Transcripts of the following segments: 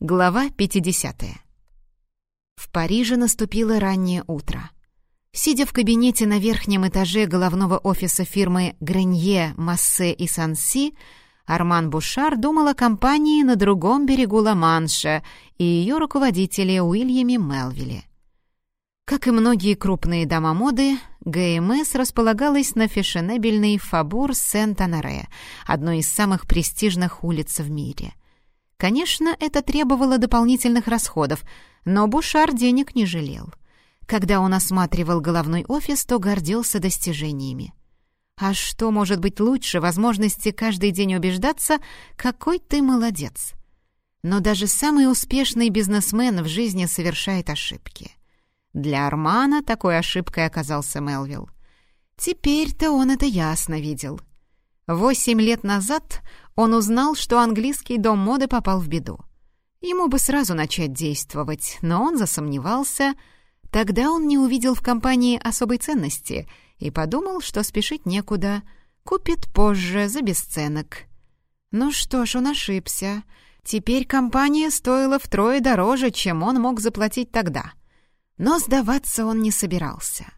Глава 50. В Париже наступило раннее утро. Сидя в кабинете на верхнем этаже головного офиса фирмы Гренье, Массе и Санси, Арман Бушар думал о компании на другом берегу Ла-Манша и ее руководителе Уильяме Мелвилле. Как и многие крупные дома моды, ГМС располагалась на фешенебельной Фабур Сент-Анаре, одной из самых престижных улиц в мире — Конечно, это требовало дополнительных расходов, но Бушар денег не жалел. Когда он осматривал головной офис, то гордился достижениями. А что может быть лучше возможности каждый день убеждаться, какой ты молодец? Но даже самый успешный бизнесмен в жизни совершает ошибки. Для Армана такой ошибкой оказался Мелвилл. Теперь-то он это ясно видел. Восемь лет назад он узнал, что английский дом моды попал в беду. Ему бы сразу начать действовать, но он засомневался. Тогда он не увидел в компании особой ценности и подумал, что спешить некуда, купит позже за бесценок. Ну что ж, он ошибся. Теперь компания стоила втрое дороже, чем он мог заплатить тогда. Но сдаваться он не собирался.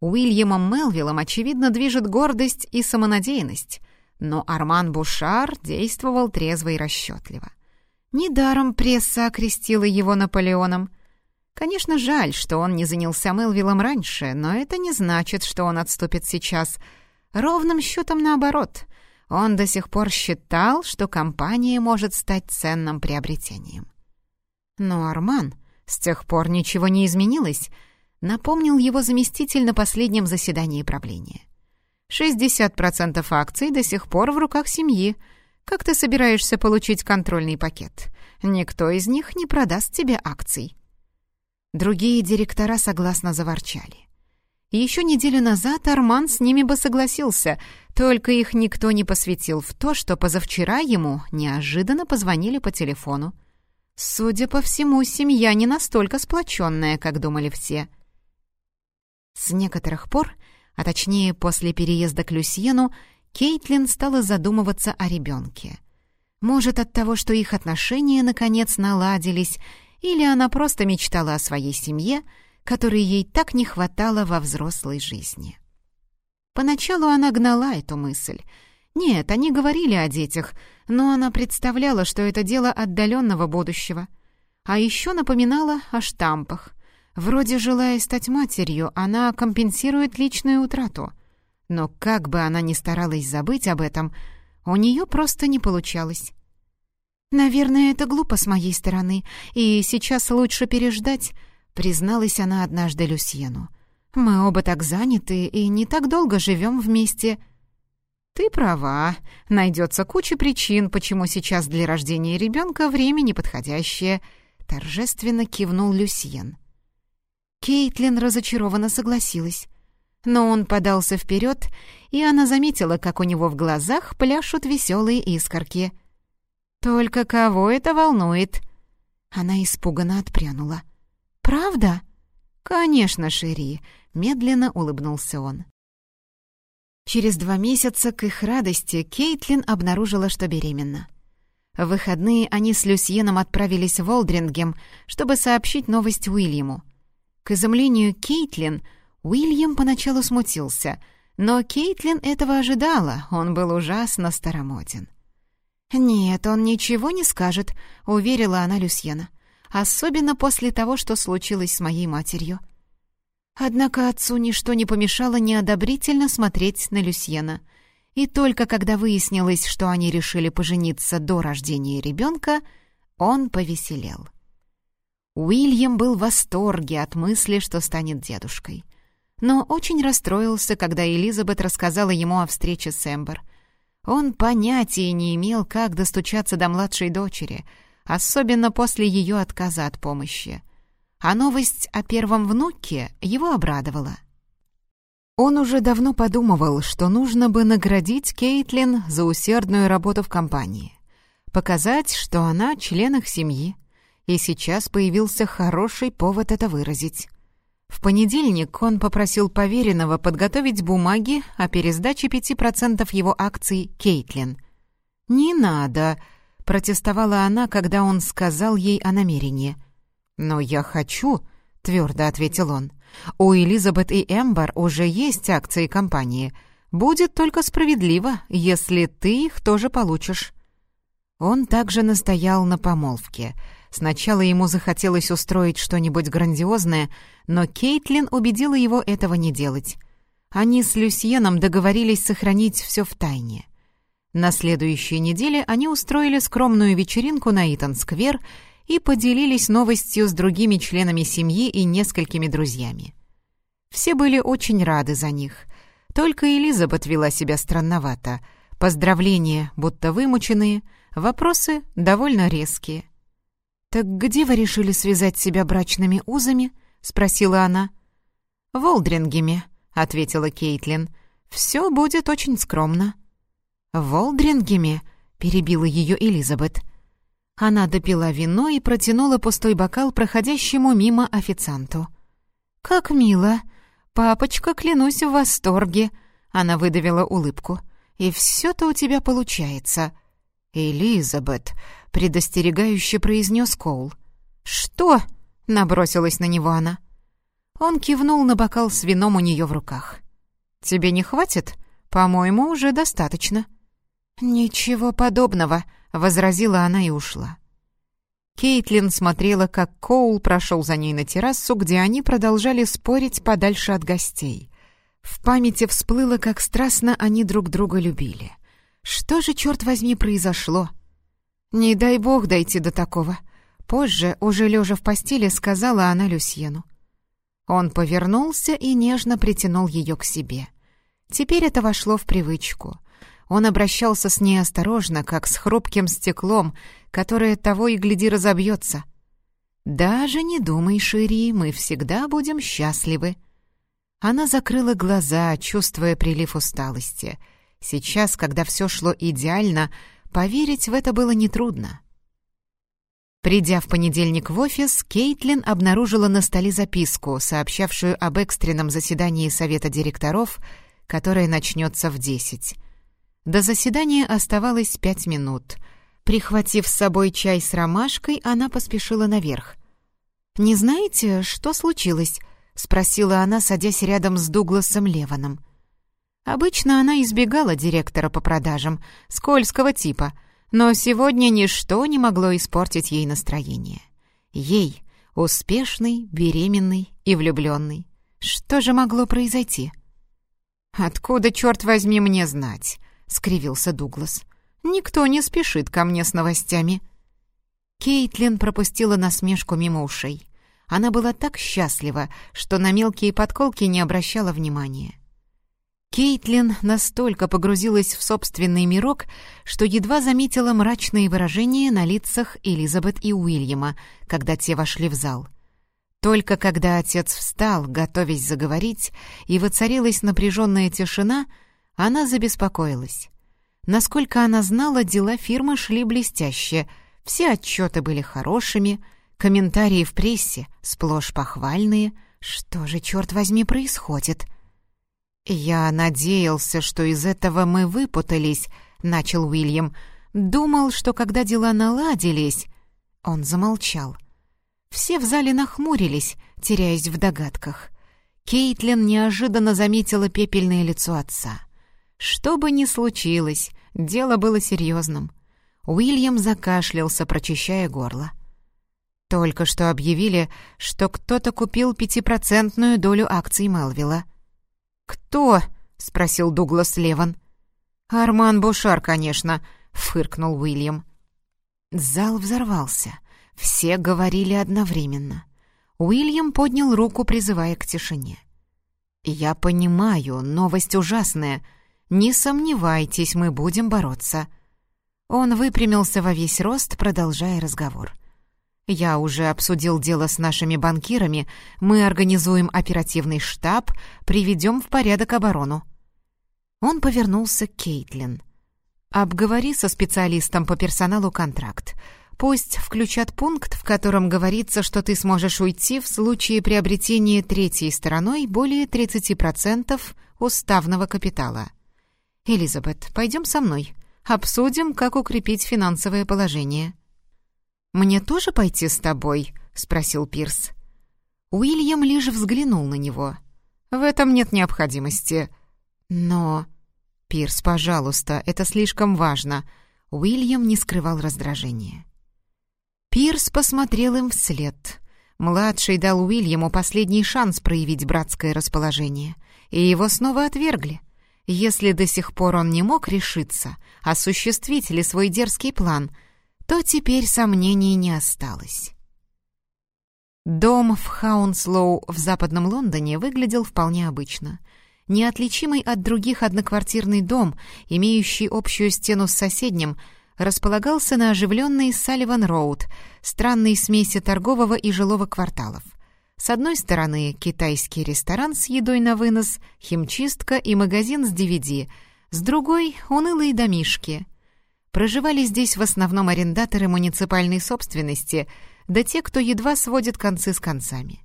Уильямом Мелвиллом, очевидно, движет гордость и самонадеянность, но Арман Бушар действовал трезво и расчетливо. Недаром пресса окрестила его Наполеоном. Конечно, жаль, что он не занялся Мелвиллом раньше, но это не значит, что он отступит сейчас. Ровным счетом наоборот. Он до сих пор считал, что компания может стать ценным приобретением. Но Арман, с тех пор ничего не изменилось, напомнил его заместитель на последнем заседании правления. 60% акций до сих пор в руках семьи. Как ты собираешься получить контрольный пакет? Никто из них не продаст тебе акций». Другие директора согласно заворчали. Еще неделю назад Арман с ними бы согласился, только их никто не посвятил в то, что позавчера ему неожиданно позвонили по телефону. Судя по всему, семья не настолько сплоченная, как думали все. С некоторых пор а точнее после переезда к Люсьену, Кейтлин стала задумываться о ребенке. Может, от того, что их отношения наконец наладились, или она просто мечтала о своей семье, которой ей так не хватало во взрослой жизни. Поначалу она гнала эту мысль. Нет, они говорили о детях, но она представляла, что это дело отдаленного будущего. А еще напоминала о штампах. Вроде, желая стать матерью, она компенсирует личную утрату. Но как бы она ни старалась забыть об этом, у нее просто не получалось. «Наверное, это глупо с моей стороны, и сейчас лучше переждать», — призналась она однажды Люсьену. «Мы оба так заняты и не так долго живем вместе». «Ты права. Найдется куча причин, почему сейчас для рождения ребенка время неподходящее», — торжественно кивнул Люсьен. Кейтлин разочарованно согласилась. Но он подался вперед, и она заметила, как у него в глазах пляшут веселые искорки. «Только кого это волнует?» Она испуганно отпрянула. «Правда?» «Конечно, Шерри», — медленно улыбнулся он. Через два месяца к их радости Кейтлин обнаружила, что беременна. В выходные они с Люсьеном отправились в Олдрингем, чтобы сообщить новость Уильяму. К изумлению Кейтлин, Уильям поначалу смутился, но Кейтлин этого ожидала, он был ужасно старомоден. «Нет, он ничего не скажет», — уверила она Люсьена. «Особенно после того, что случилось с моей матерью». Однако отцу ничто не помешало неодобрительно смотреть на Люсьена. И только когда выяснилось, что они решили пожениться до рождения ребенка, он повеселел. Уильям был в восторге от мысли, что станет дедушкой. Но очень расстроился, когда Элизабет рассказала ему о встрече с Эмбер. Он понятия не имел, как достучаться до младшей дочери, особенно после ее отказа от помощи. А новость о первом внуке его обрадовала. Он уже давно подумывал, что нужно бы наградить Кейтлин за усердную работу в компании, показать, что она член их семьи, и сейчас появился хороший повод это выразить. В понедельник он попросил поверенного подготовить бумаги о пересдаче 5% его акций Кейтлин. «Не надо», — протестовала она, когда он сказал ей о намерении. «Но я хочу», — твердо ответил он. «У Элизабет и Эмбер уже есть акции компании. Будет только справедливо, если ты их тоже получишь». Он также настоял на помолвке. Сначала ему захотелось устроить что-нибудь грандиозное, но Кейтлин убедила его этого не делать. Они с Люсьеном договорились сохранить все в тайне. На следующей неделе они устроили скромную вечеринку на Итан-сквер и поделились новостью с другими членами семьи и несколькими друзьями. Все были очень рады за них. Только Элизабет вела себя странновато. Поздравления будто вымученные, вопросы довольно резкие. «Так где вы решили связать себя брачными узами?» — спросила она. «В Олдрингеме», — ответила Кейтлин. «Все будет очень скромно». «В Олдрингеме?» — перебила ее Элизабет. Она допила вино и протянула пустой бокал проходящему мимо официанту. «Как мило! Папочка, клянусь, в восторге!» Она выдавила улыбку. «И все-то у тебя получается!» «Элизабет!» — предостерегающе произнес Коул. «Что?» — набросилась на него она. Он кивнул на бокал с вином у нее в руках. «Тебе не хватит? По-моему, уже достаточно». «Ничего подобного», — возразила она и ушла. Кейтлин смотрела, как Коул прошел за ней на террасу, где они продолжали спорить подальше от гостей. В памяти всплыло, как страстно они друг друга любили. Что же, черт возьми, произошло? Не дай бог дойти до такого. Позже, уже лежа в постели, сказала она Люсьену. Он повернулся и нежно притянул ее к себе. Теперь это вошло в привычку — он обращался с ней осторожно, как с хрупким стеклом, которое того и гляди разобьется. «Даже не думай, Шири, мы всегда будем счастливы». Она закрыла глаза, чувствуя прилив усталости. Сейчас, когда все шло идеально, поверить в это было нетрудно. Придя в понедельник в офис, Кейтлин обнаружила на столе записку, сообщавшую об экстренном заседании Совета директоров, которое начнется в десять. До заседания оставалось пять минут. Прихватив с собой чай с ромашкой, она поспешила наверх. «Не знаете, что случилось?» — спросила она, садясь рядом с Дугласом Леваном. Обычно она избегала директора по продажам, скользкого типа, но сегодня ничто не могло испортить ей настроение. Ей, успешный, беременный и влюбленный. Что же могло произойти? «Откуда, черт возьми, мне знать?» — скривился Дуглас. «Никто не спешит ко мне с новостями». Кейтлин пропустила насмешку мимо ушей. Она была так счастлива, что на мелкие подколки не обращала внимания. Кейтлин настолько погрузилась в собственный мирок, что едва заметила мрачные выражения на лицах Элизабет и Уильяма, когда те вошли в зал. Только когда отец встал, готовясь заговорить, и воцарилась напряженная тишина — она забеспокоилась. Насколько она знала, дела фирмы шли блестяще, все отчеты были хорошими, комментарии в прессе сплошь похвальные. Что же, черт возьми, происходит? «Я надеялся, что из этого мы выпутались», — начал Уильям. «Думал, что когда дела наладились...» Он замолчал. Все в зале нахмурились, теряясь в догадках. Кейтлин неожиданно заметила пепельное лицо отца. Что бы ни случилось, дело было серьезным. Уильям закашлялся, прочищая горло. Только что объявили, что кто-то купил пятипроцентную долю акций Мелвилла. «Кто?» — спросил Дуглас Леван. «Арман Бушар, конечно», — фыркнул Уильям. Зал взорвался. Все говорили одновременно. Уильям поднял руку, призывая к тишине. «Я понимаю, новость ужасная», «Не сомневайтесь, мы будем бороться». Он выпрямился во весь рост, продолжая разговор. «Я уже обсудил дело с нашими банкирами, мы организуем оперативный штаб, приведем в порядок оборону». Он повернулся к Кейтлин. «Обговори со специалистом по персоналу контракт. Пусть включат пункт, в котором говорится, что ты сможешь уйти в случае приобретения третьей стороной более 30% уставного капитала». «Элизабет, пойдем со мной. Обсудим, как укрепить финансовое положение». «Мне тоже пойти с тобой?» — спросил Пирс. Уильям лишь взглянул на него. «В этом нет необходимости». «Но...» «Пирс, пожалуйста, это слишком важно». Уильям не скрывал раздражения. Пирс посмотрел им вслед. Младший дал Уильяму последний шанс проявить братское расположение, и его снова отвергли. Если до сих пор он не мог решиться, осуществить ли свой дерзкий план, то теперь сомнений не осталось. Дом в Хаунслоу в западном Лондоне выглядел вполне обычно. Неотличимый от других одноквартирный дом, имеющий общую стену с соседним — располагался на оживленной Салливан-Роуд, странной смеси торгового и жилого кварталов. С одной стороны китайский ресторан с едой на вынос, химчистка и магазин с DVD, с другой — унылые домишки. Проживали здесь в основном арендаторы муниципальной собственности, да те, кто едва сводит концы с концами.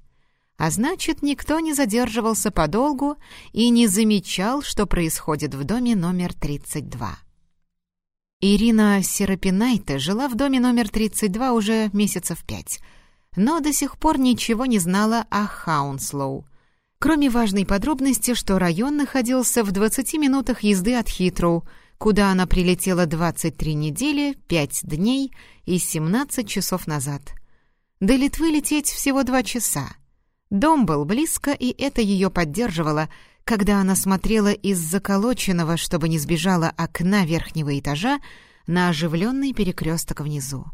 А значит, никто не задерживался подолгу и не замечал, что происходит в доме номер 32. Ирина Серапинайте жила в доме номер 32 уже месяцев пять, но до сих пор ничего не знала о Хаунслоу. Кроме важной подробности, что район находился в 20 минутах езды от Хитроу, куда она прилетела 23 недели, 5 дней и 17 часов назад. До Литвы лететь всего два часа. Дом был близко, и это ее поддерживало — когда она смотрела из заколоченного, чтобы не сбежала окна верхнего этажа, на оживленный перекресток внизу.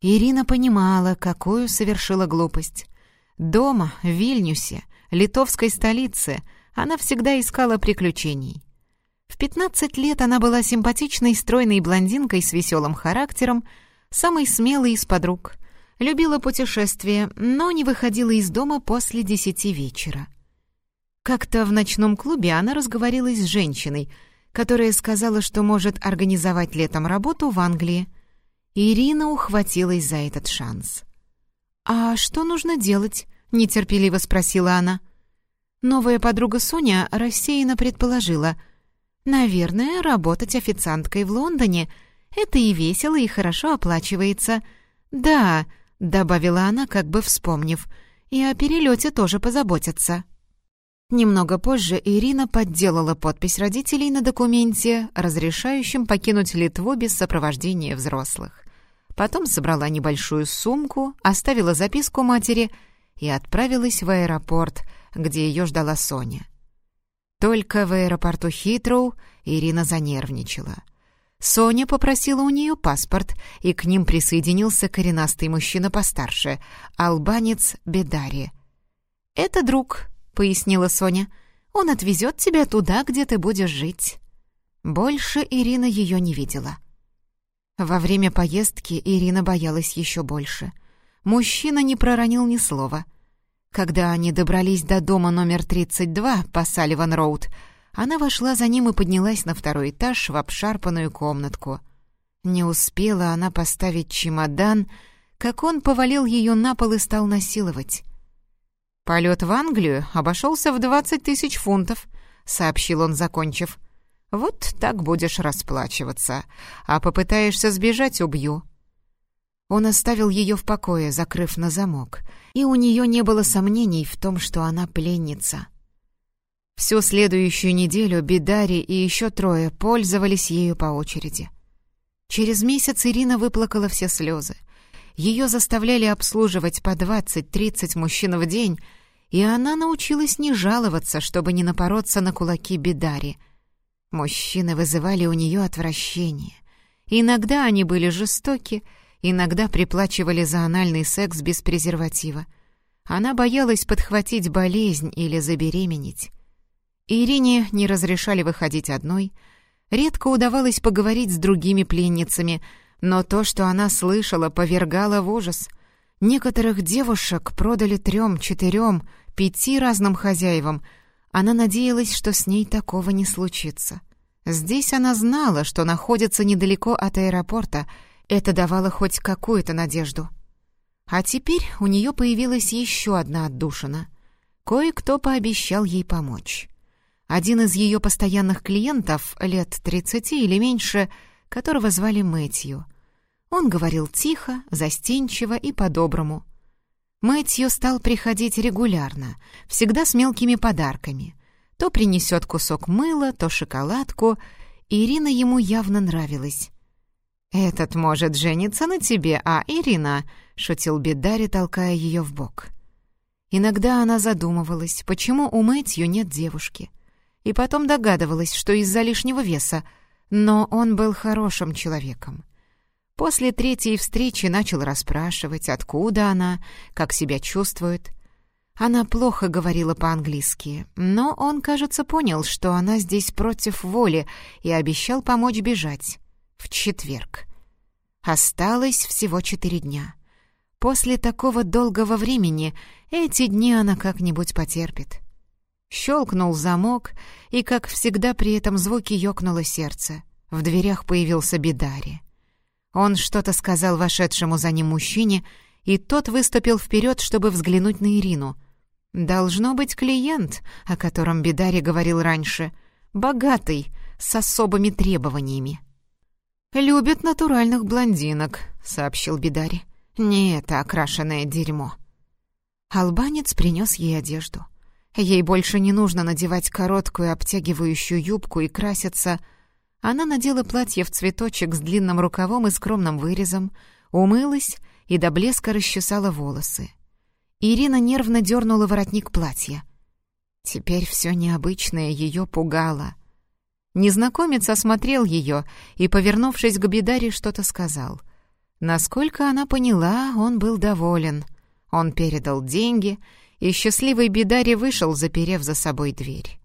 Ирина понимала, какую совершила глупость. Дома, в Вильнюсе, литовской столице, она всегда искала приключений. В 15 лет она была симпатичной стройной блондинкой с веселым характером, самой смелой из подруг. Любила путешествия, но не выходила из дома после десяти вечера. Как-то в ночном клубе она разговорилась с женщиной, которая сказала, что может организовать летом работу в Англии. Ирина ухватилась за этот шанс. «А что нужно делать?» — нетерпеливо спросила она. Новая подруга Соня рассеянно предположила. «Наверное, работать официанткой в Лондоне — это и весело, и хорошо оплачивается. Да», — добавила она, как бы вспомнив, — «и о перелете тоже позаботятся». Немного позже Ирина подделала подпись родителей на документе, разрешающем покинуть Литву без сопровождения взрослых. Потом собрала небольшую сумку, оставила записку матери и отправилась в аэропорт, где ее ждала Соня. Только в аэропорту Хитроу Ирина занервничала. Соня попросила у нее паспорт, и к ним присоединился коренастый мужчина постарше, албанец Бедари. «Это друг», пояснила Соня. «Он отвезет тебя туда, где ты будешь жить». Больше Ирина ее не видела. Во время поездки Ирина боялась еще больше. Мужчина не проронил ни слова. Когда они добрались до дома номер 32 по Салливан-Роуд, она вошла за ним и поднялась на второй этаж в обшарпанную комнатку. Не успела она поставить чемодан, как он повалил ее на пол и стал насиловать. «Полет в Англию обошелся в двадцать тысяч фунтов», — сообщил он, закончив. «Вот так будешь расплачиваться, а попытаешься сбежать — убью». Он оставил ее в покое, закрыв на замок, и у нее не было сомнений в том, что она пленница. Всю следующую неделю Бидари и еще трое пользовались ею по очереди. Через месяц Ирина выплакала все слезы. Ее заставляли обслуживать по 20-30 мужчин в день, и она научилась не жаловаться, чтобы не напороться на кулаки Бедари. Мужчины вызывали у нее отвращение. Иногда они были жестоки, иногда приплачивали за анальный секс без презерватива. Она боялась подхватить болезнь или забеременеть. Ирине не разрешали выходить одной. Редко удавалось поговорить с другими пленницами — но то, что она слышала, повергало в ужас. Некоторых девушек продали трем, четырем, пяти разным хозяевам. Она надеялась, что с ней такого не случится. Здесь она знала, что находится недалеко от аэропорта. Это давало хоть какую-то надежду. А теперь у нее появилась еще одна отдушина. Кое-кто пообещал ей помочь. Один из ее постоянных клиентов, лет тридцати или меньше, которого звали Мэтью. Он говорил тихо, застенчиво и по-доброму. Мэтью стал приходить регулярно, всегда с мелкими подарками. То принесет кусок мыла, то шоколадку. Ирина ему явно нравилась. «Этот может жениться на тебе, а Ирина...» — шутил Бедари, толкая ее в бок. Иногда она задумывалась, почему у Мэтью нет девушки. И потом догадывалась, что из-за лишнего веса, но он был хорошим человеком. После третьей встречи начал расспрашивать, откуда она, как себя чувствует. Она плохо говорила по-английски, но он, кажется, понял, что она здесь против воли и обещал помочь бежать. В четверг. Осталось всего четыре дня. После такого долгого времени эти дни она как-нибудь потерпит. Щелкнул замок, и, как всегда, при этом звуке ёкнуло сердце. В дверях появился Бидари. Он что-то сказал вошедшему за ним мужчине, и тот выступил вперед, чтобы взглянуть на Ирину. Должно быть клиент, о котором Бидари говорил раньше. Богатый, с особыми требованиями. «Любит натуральных блондинок», — сообщил Бидари. «Не это окрашенное дерьмо». Албанец принес ей одежду. Ей больше не нужно надевать короткую обтягивающую юбку и краситься — она надела платье в цветочек с длинным рукавом и скромным вырезом, умылась и до блеска расчесала волосы. Ирина нервно дернула воротник платья. Теперь все необычное ее пугало. Незнакомец осмотрел ее и, повернувшись к Бедаре, что-то сказал. Насколько она поняла, он был доволен. Он передал деньги, и счастливый Бедари вышел, заперев за собой дверь.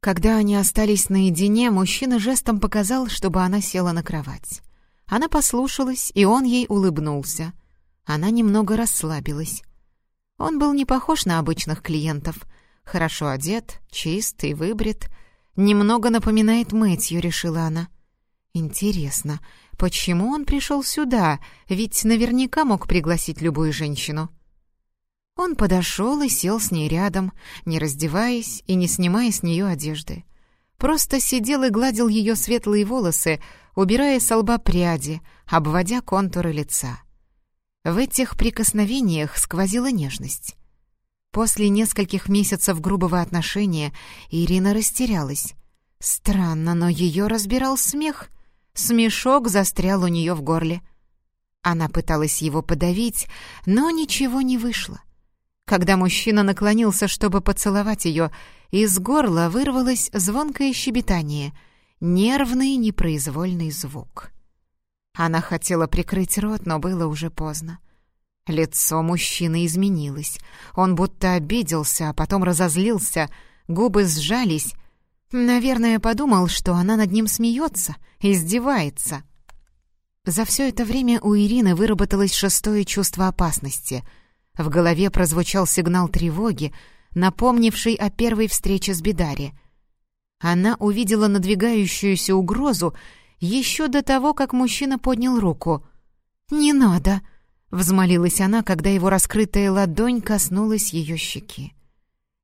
Когда они остались наедине, мужчина жестом показал, чтобы она села на кровать. Она послушалась, и он ей улыбнулся. Она немного расслабилась. Он был не похож на обычных клиентов. Хорошо одет, чист и выбрит. Немного напоминает Мэтью, решила она. Интересно, почему он пришел сюда? Ведь наверняка мог пригласить любую женщину. Он подошел и сел с ней рядом, не раздеваясь и не снимая с нее одежды. Просто сидел и гладил ее светлые волосы, убирая с лба пряди, обводя контуры лица. В этих прикосновениях сквозила нежность. После нескольких месяцев грубого отношения Ирина растерялась. Странно, но ее разбирал смех. Смешок застрял у нее в горле. Она пыталась его подавить, но ничего не вышло. Когда мужчина наклонился, чтобы поцеловать ее, из горла вырвалось звонкое щебетание, нервный непроизвольный звук. Она хотела прикрыть рот, но было уже поздно. Лицо мужчины изменилось. Он будто обиделся, а потом разозлился, губы сжались. Наверное, подумал, что она над ним смеется, издевается. За все это время у Ирины выработалось шестое чувство опасности — в голове прозвучал сигнал тревоги, напомнивший о первой встрече с Бидари. Она увидела надвигающуюся угрозу еще до того, как мужчина поднял руку. «Не надо!» — взмолилась она, когда его раскрытая ладонь коснулась ее щеки.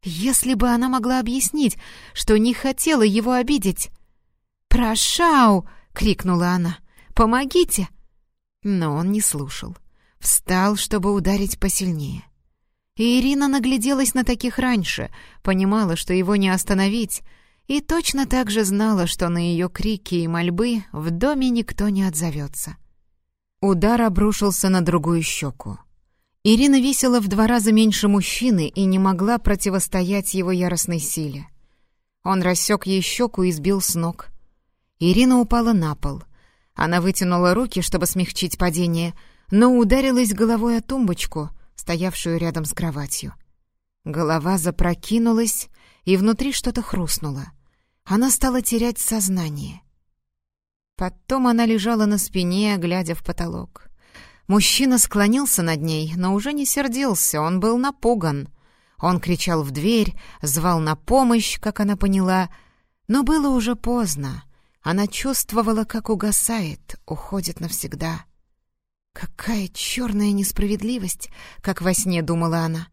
Если бы она могла объяснить, что не хотела его обидеть. «Прошау!» — крикнула она. «Помогите!» Но он не слушал. Встал, чтобы ударить посильнее. И Ирина нагляделась на таких раньше, понимала, что его не остановить, и точно так же знала, что на ее крики и мольбы в доме никто не отзовется. Удар обрушился на другую щеку. Ирина весила в два раза меньше мужчины и не могла противостоять его яростной силе. Он рассек ей щеку и сбил с ног. Ирина упала на пол. Она вытянула руки, чтобы смягчить падение — но ударилась головой о тумбочку, стоявшую рядом с кроватью. Голова запрокинулась, и внутри что-то хрустнуло. Она стала терять сознание. Потом она лежала на спине, глядя в потолок. Мужчина склонился над ней, но уже не сердился, он был напуган. Он кричал в дверь, звал на помощь, как она поняла, но было уже поздно. Она чувствовала, как угасает, уходит навсегда. Какая черная несправедливость, как во сне думала она.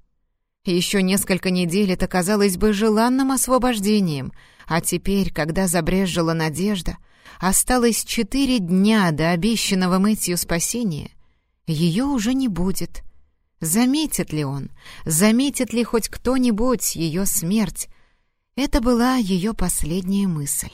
Еще несколько недель это казалось бы желанным освобождением, а теперь, когда забрежжила надежда, осталось четыре дня до обещанного Мэтью спасения, ее уже не будет. Заметит ли он, заметит ли хоть кто-нибудь ее смерть? Это была ее последняя мысль.